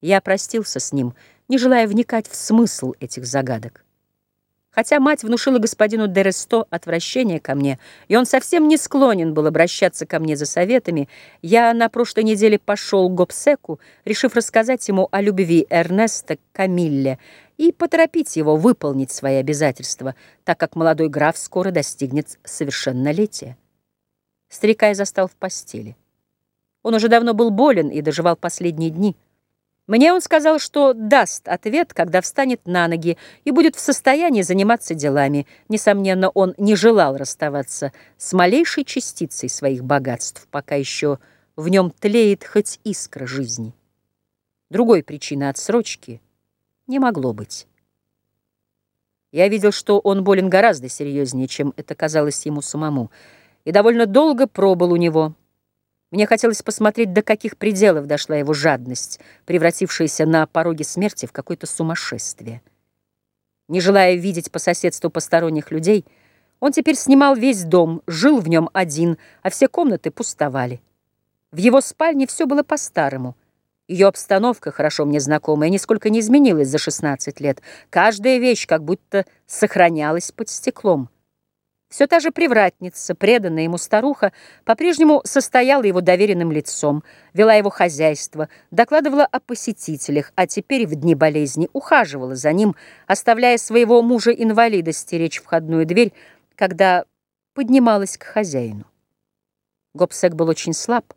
Я простился с ним, не желая вникать в смысл этих загадок. Хотя мать внушила господину Дересто отвращение ко мне, и он совсем не склонен был обращаться ко мне за советами, я на прошлой неделе пошел к Гобсеку, решив рассказать ему о любви Эрнеста к Камилле и поторопить его выполнить свои обязательства, так как молодой граф скоро достигнет совершеннолетия. Старика я застал в постели. Он уже давно был болен и доживал последние дни. Мне он сказал, что даст ответ, когда встанет на ноги и будет в состоянии заниматься делами. Несомненно, он не желал расставаться с малейшей частицей своих богатств, пока еще в нем тлеет хоть искра жизни. Другой причины отсрочки не могло быть. Я видел, что он болен гораздо серьезнее, чем это казалось ему самому, и довольно долго пробыл у него – мне хотелось посмотреть, до каких пределов дошла его жадность, превратившаяся на пороге смерти в какое-то сумасшествие. Не желая видеть по соседству посторонних людей, он теперь снимал весь дом, жил в нем один, а все комнаты пустовали. В его спальне все было по-старому. Ее обстановка, хорошо мне знакомая, нисколько не изменилась за 16 лет. Каждая вещь как будто сохранялась под стеклом. Все та же привратница, преданная ему старуха, по-прежнему состояла его доверенным лицом, вела его хозяйство, докладывала о посетителях, а теперь в дни болезни ухаживала за ним, оставляя своего мужа-инвалида стеречь входную дверь, когда поднималась к хозяину. Гобсек был очень слаб,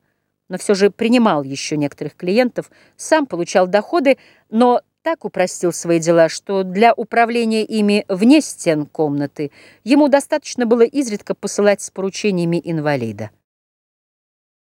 но все же принимал еще некоторых клиентов, сам получал доходы, но так упростил свои дела, что для управления ими вне стен комнаты ему достаточно было изредка посылать с поручениями инвалида.